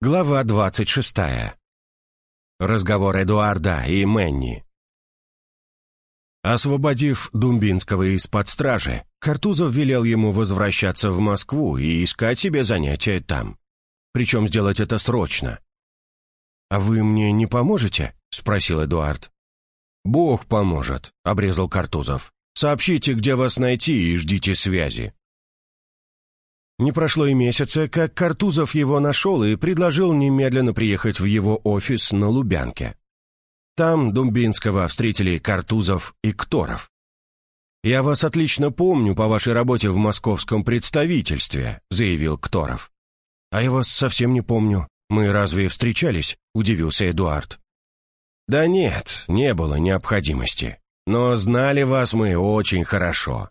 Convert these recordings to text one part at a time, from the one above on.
Глава 26. Разговор Эдуарда и Мэнни. Освободив Думбинского из-под стражи, Картузов велел ему возвращаться в Москву и искать себе занятия там. Причем сделать это срочно. «А вы мне не поможете?» — спросил Эдуард. «Бог поможет», — обрезал Картузов. «Сообщите, где вас найти, и ждите связи». Не прошло и месяца, как Картузов его нашел и предложил немедленно приехать в его офис на Лубянке. Там Думбинского встретили Картузов и Кторов. «Я вас отлично помню по вашей работе в московском представительстве», — заявил Кторов. «А я вас совсем не помню. Мы разве встречались?» — удивился Эдуард. «Да нет, не было необходимости. Но знали вас мы очень хорошо.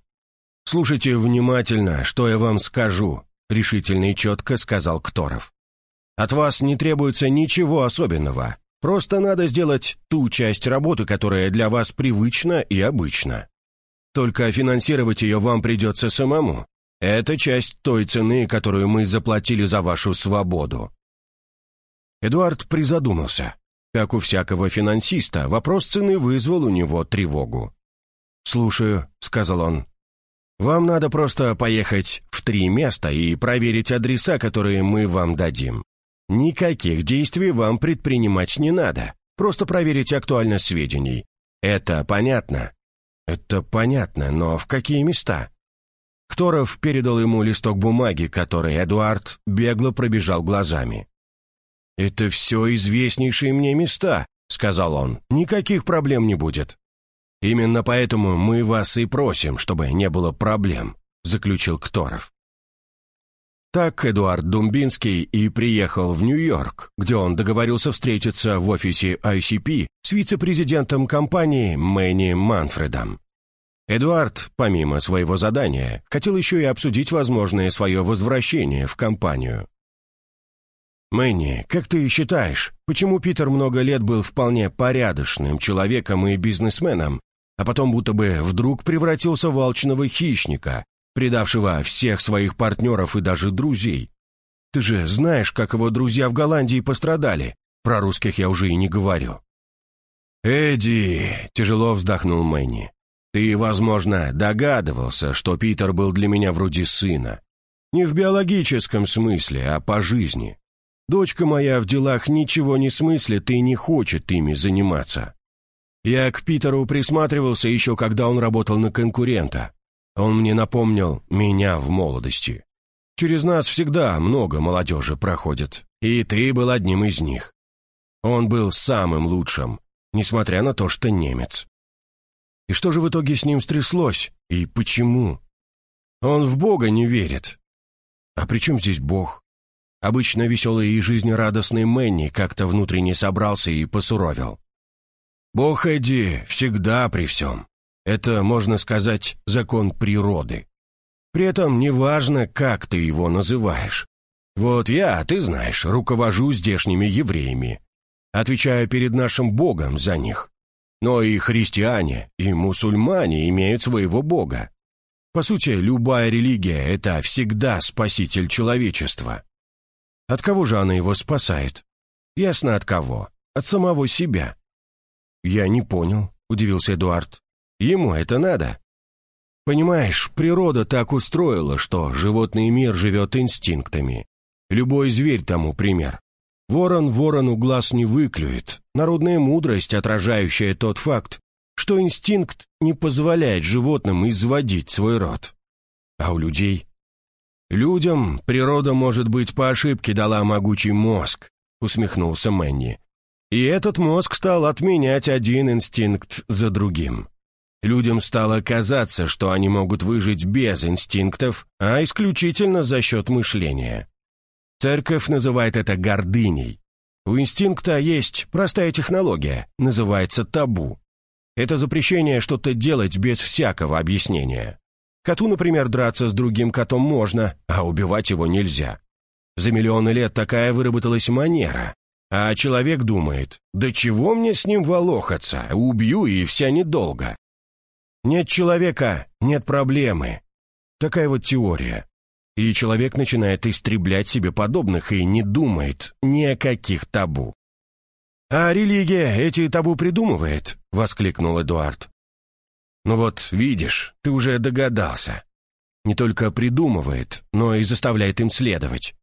«Слушайте внимательно, что я вам скажу», — решительно и четко сказал Кторов. «От вас не требуется ничего особенного. Просто надо сделать ту часть работы, которая для вас привычна и обычна. Только финансировать ее вам придется самому. Это часть той цены, которую мы заплатили за вашу свободу». Эдуард призадумался. Как у всякого финансиста, вопрос цены вызвал у него тревогу. «Слушаю», — сказал он. Вам надо просто поехать в три места и проверить адреса, которые мы вам дадим. Никаких действий вам предпринимать не надо. Просто проверить актуальность сведений. Это понятно? Это понятно, но в какие места? Кторов передал ему листок бумаги, который Эдуард бегло пробежал глазами. «Это все известнейшие мне места», — сказал он. «Никаких проблем не будет». «Именно поэтому мы вас и просим, чтобы не было проблем», — заключил Кторов. Так Эдуард Думбинский и приехал в Нью-Йорк, где он договорился встретиться в офисе ICP с вице-президентом компании Мэнни Манфредом. Эдуард, помимо своего задания, хотел еще и обсудить возможное свое возвращение в компанию. «Мэнни, как ты считаешь, почему Питер много лет был вполне порядочным человеком и бизнесменом, а потом будто бы вдруг превратился в алчного хищника, предавшего всех своих партнеров и даже друзей. Ты же знаешь, как его друзья в Голландии пострадали. Про русских я уже и не говорю. «Эдди!» — тяжело вздохнул Мэнни. «Ты, возможно, догадывался, что Питер был для меня вроде сына. Не в биологическом смысле, а по жизни. Дочка моя в делах ничего не смыслит и не хочет ими заниматься. Я к Питеру присматривался еще, когда он работал на конкурента. Он мне напомнил меня в молодости. Через нас всегда много молодежи проходит, и ты был одним из них. Он был самым лучшим, несмотря на то, что немец. И что же в итоге с ним стряслось, и почему? Он в Бога не верит. А при чем здесь Бог? Обычно веселый и жизнерадостный Мэнни как-то внутренне собрался и посуровил. Бог Эдди всегда при всем. Это, можно сказать, закон природы. При этом неважно, как ты его называешь. Вот я, ты знаешь, руковожу здешними евреями. Отвечаю перед нашим Богом за них. Но и христиане, и мусульмане имеют своего Бога. По сути, любая религия — это всегда спаситель человечества. От кого же она его спасает? Ясно от кого. От самого себя. «Я не понял», — удивился Эдуард. «Ему это надо». «Понимаешь, природа так устроила, что животный мир живет инстинктами. Любой зверь тому пример. Ворон ворону глаз не выклюет. Народная мудрость, отражающая тот факт, что инстинкт не позволяет животным изводить свой род. А у людей? Людям природа, может быть, по ошибке дала могучий мозг, усмехнулся Мэнни. И этот мозг стал отменять один инстинкт за другим. Людям стало казаться, что они могут выжить без инстинктов, а исключительно за счет мышления. Церковь называет это гордыней. У инстинкта есть простая технология, называется табу. Это запрещение что-то делать без всякого объяснения. Коту, например, драться с другим котом можно, а убивать его нельзя. За миллионы лет такая выработалась манера, а человек думает, да чего мне с ним волохаться, убью и вся недолго. Нет человека, нет проблемы. Такая вот теория. и человек начинает истреблять себе подобных и не думает ни о каких табу. «А религия эти табу придумывает?» — воскликнул Эдуард. «Ну вот, видишь, ты уже догадался. Не только придумывает, но и заставляет им следовать.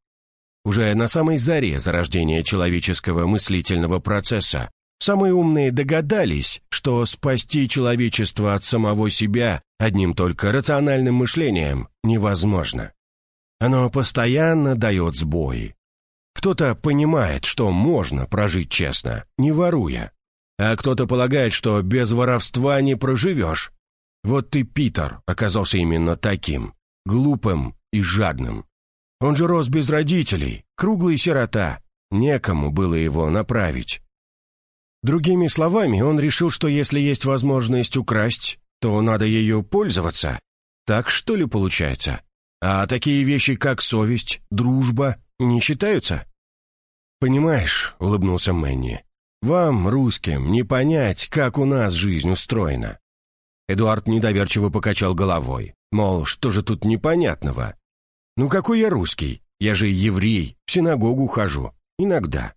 Уже на самой заре зарождения человеческого мыслительного процесса самые умные догадались, что спасти человечество от самого себя одним только рациональным мышлением невозможно. Оно постоянно дает сбои. Кто-то понимает, что можно прожить честно, не воруя, а кто-то полагает, что без воровства не проживешь. Вот ты, Питер, оказался именно таким, глупым и жадным. Он же рос без родителей, круглый сирота, некому было его направить. Другими словами, он решил, что если есть возможность украсть, то надо ее пользоваться. Так что ли получается? А такие вещи, как совесть, дружба, не считаются? «Понимаешь», — улыбнулся Мэнни, — «вам, русским, не понять, как у нас жизнь устроена». Эдуард недоверчиво покачал головой, мол, что же тут непонятного? «Ну какой я русский? Я же еврей, в синагогу хожу. Иногда».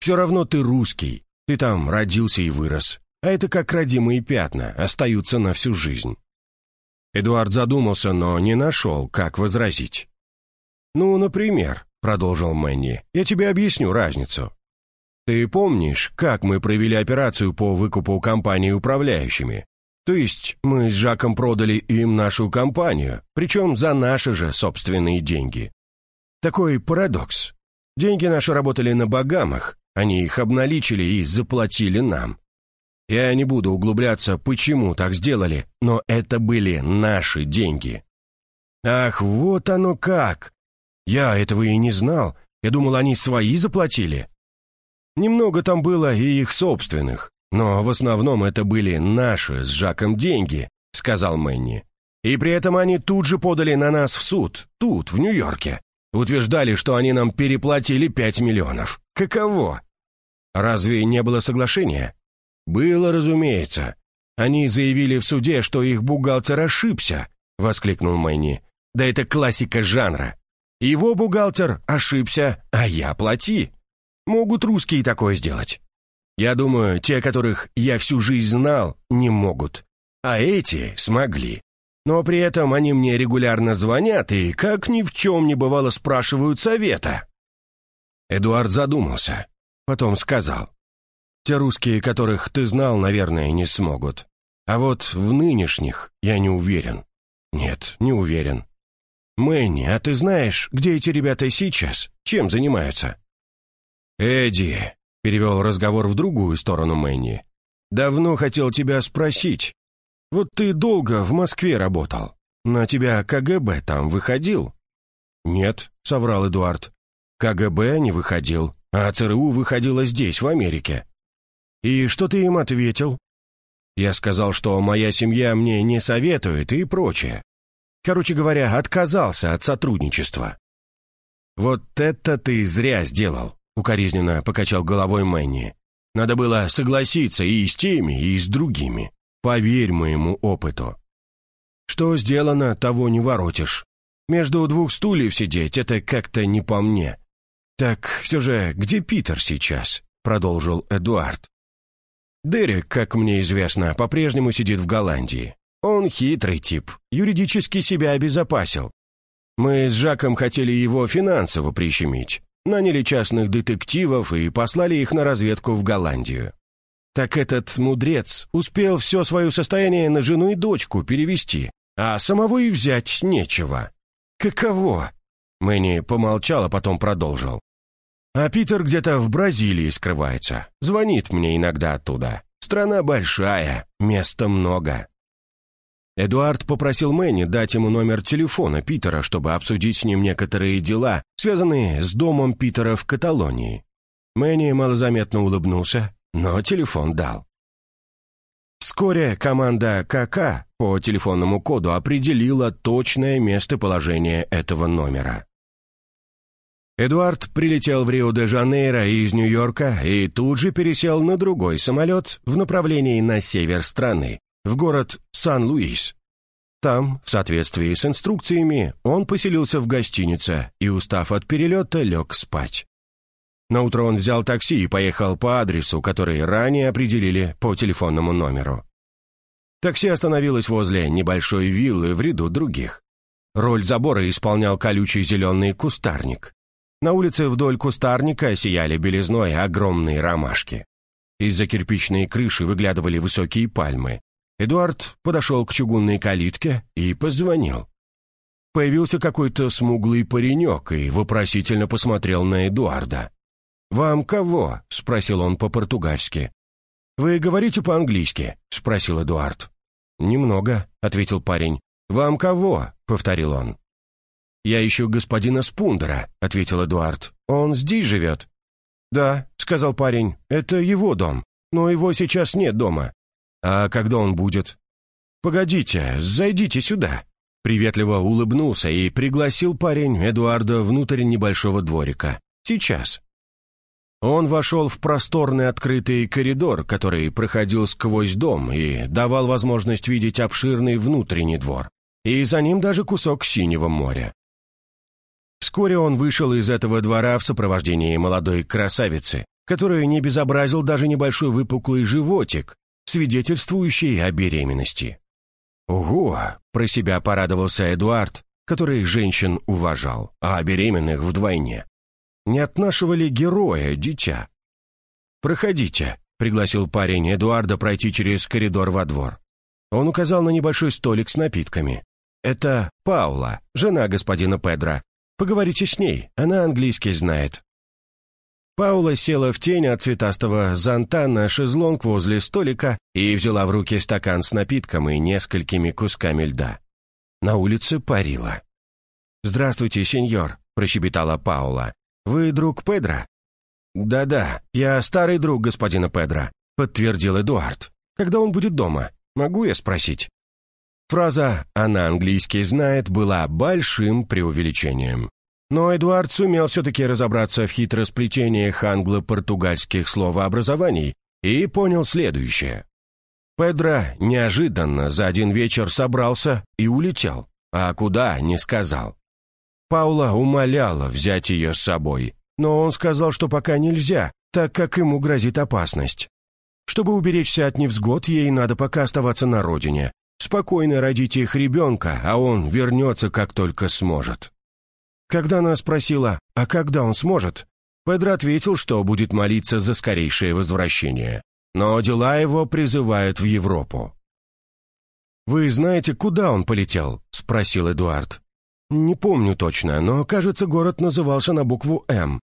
«Все равно ты русский, ты там родился и вырос, а это как родимые пятна, остаются на всю жизнь». Эдуард задумался, но не нашел, как возразить. «Ну, например», — продолжил Мэнни, — «я тебе объясню разницу. Ты помнишь, как мы провели операцию по выкупу компании управляющими? То есть мы с Жаком продали им нашу компанию, причем за наши же собственные деньги. Такой парадокс. Деньги наши работали на Багамах, они их обналичили и заплатили нам. Я не буду углубляться, почему так сделали, но это были наши деньги. Ах, вот оно как! Я этого и не знал. Я думал, они свои заплатили. Немного там было и их собственных, но в основном это были наши с Жаком деньги, сказал Мэнни. И при этом они тут же подали на нас в суд, тут, в Нью-Йорке. Утверждали, что они нам переплатили пять миллионов. Каково? Разве не было соглашения? «Было, разумеется. Они заявили в суде, что их бухгалтер ошибся», — воскликнул Мэнни. «Да это классика жанра. Его бухгалтер ошибся, а я плати. Могут русские такое сделать. Я думаю, те, которых я всю жизнь знал, не могут. А эти смогли. Но при этом они мне регулярно звонят и, как ни в чем не бывало, спрашивают совета». Эдуард задумался. Потом сказал. Те русские, которых ты знал, наверное, не смогут. А вот в нынешних я не уверен. Нет, не уверен. Мэнни, а ты знаешь, где эти ребята сейчас? Чем занимаются? Эдди, перевел разговор в другую сторону Мэнни. Давно хотел тебя спросить. Вот ты долго в Москве работал. На тебя КГБ там выходил? Нет, соврал Эдуард. КГБ не выходил, а ЦРУ выходило здесь, в Америке. «И что ты им ответил?» Я сказал, что моя семья мне не советует и прочее. Короче говоря, отказался от сотрудничества. «Вот это ты зря сделал», — укоризненно покачал головой Мэнни. «Надо было согласиться и с теми, и с другими. Поверь моему опыту. Что сделано, того не воротишь. Между двух стульев сидеть — это как-то не по мне. Так все же, где Питер сейчас?» — продолжил Эдуард. Дерек, как мне известно, по-прежнему сидит в Голландии. Он хитрый тип, юридически себя обезопасил. Мы с Жаком хотели его финансово прищемить, наняли частных детективов и послали их на разведку в Голландию. Так этот мудрец успел все свое состояние на жену и дочку перевести, а самого и взять нечего. Каково? Мэнни помолчал, а потом продолжил. А Питер где-то в Бразилии скрывается. Звонит мне иногда оттуда. Страна большая, места много. Эдуард попросил Мэнни дать ему номер телефона Питера, чтобы обсудить с ним некоторые дела, связанные с домом Питера в Каталонии. Мэнни малозаметно улыбнулся, но телефон дал. Вскоре команда КК по телефонному коду определила точное местоположение этого номера. Эдуард прилетел в Рио-де-Жанейро из Нью-Йорка и тут же пересел на другой самолет в направлении на север страны, в город Сан-Луис. Там, в соответствии с инструкциями, он поселился в гостинице и, устав от перелета, лег спать. Наутро он взял такси и поехал по адресу, который ранее определили по телефонному номеру. Такси остановилось возле небольшой виллы в ряду других. Роль забора исполнял колючий зеленый кустарник. На улице вдоль кустарника сияли белизной огромные ромашки. Из-за кирпичной крыши выглядывали высокие пальмы. Эдуард подошел к чугунной калитке и позвонил. Появился какой-то смуглый паренек и вопросительно посмотрел на Эдуарда. «Вам кого?» — спросил он по-португальски. «Вы говорите по-английски?» — спросил Эдуард. «Немного», — ответил парень. «Вам кого?» — повторил он. «Я ищу господина Спундера», — ответил Эдуард. «Он здесь живет?» «Да», — сказал парень, — «это его дом, но его сейчас нет дома». «А когда он будет?» «Погодите, зайдите сюда». Приветливо улыбнулся и пригласил парень Эдуарда внутрь небольшого дворика. «Сейчас». Он вошел в просторный открытый коридор, который проходил сквозь дом и давал возможность видеть обширный внутренний двор и за ним даже кусок синего моря. Вскоре он вышел из этого двора в сопровождении молодой красавицы, которая не безобразил даже небольшой выпуклый животик, свидетельствующий о беременности. «Ого!» — про себя порадовался Эдуард, который женщин уважал, а беременных вдвойне. «Не от нашего ли героя, дитя?» «Проходите», — пригласил парень Эдуарда пройти через коридор во двор. Он указал на небольшой столик с напитками. «Это Паула, жена господина Педро. Поговорите с ней, она английский знает». Паула села в тень от цветастого зонта на шезлонг возле столика и взяла в руки стакан с напитком и несколькими кусками льда. На улице парила. «Здравствуйте, сеньор», — прощебетала Паула. «Вы друг Педро?» «Да-да, я старый друг господина Педро», — подтвердил Эдуард. «Когда он будет дома? Могу я спросить?» Фраза «она английский знает» была большим преувеличением. Но Эдуард сумел все-таки разобраться в хитросплетениях англо-португальских словообразований и понял следующее. Педро неожиданно за один вечер собрался и улетел, а куда — не сказал. Паула умоляла взять ее с собой, но он сказал, что пока нельзя, так как ему грозит опасность. Чтобы уберечься от невзгод, ей надо пока оставаться на родине, спокойно родить их ребенка, а он вернется, как только сможет. Когда она спросила, а когда он сможет, Педро ответил, что будет молиться за скорейшее возвращение. Но дела его призывают в Европу. «Вы знаете, куда он полетел?» — спросил Эдуард. «Не помню точно, но, кажется, город назывался на букву «М».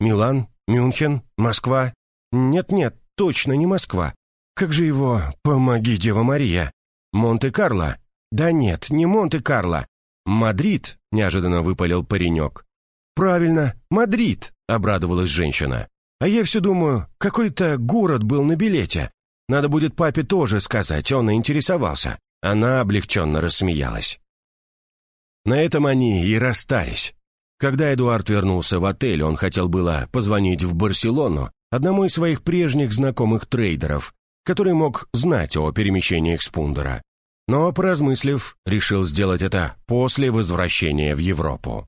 Милан? Мюнхен? Москва? Нет-нет, точно не Москва. Как же его «Помоги, Дева Мария»? Монте-Карло? Да нет, не Монте-Карло. Мадрид, неожиданно выпалил паренек. Правильно, Мадрид, обрадовалась женщина. А я все думаю, какой-то город был на билете. Надо будет папе тоже сказать, он интересовался. Она облегченно рассмеялась. На этом они и расстались. Когда Эдуард вернулся в отель, он хотел было позвонить в Барселону одному из своих прежних знакомых трейдеров, который мог знать о перемещениях Спундера. Но, поразмыслив, решил сделать это после возвращения в Европу.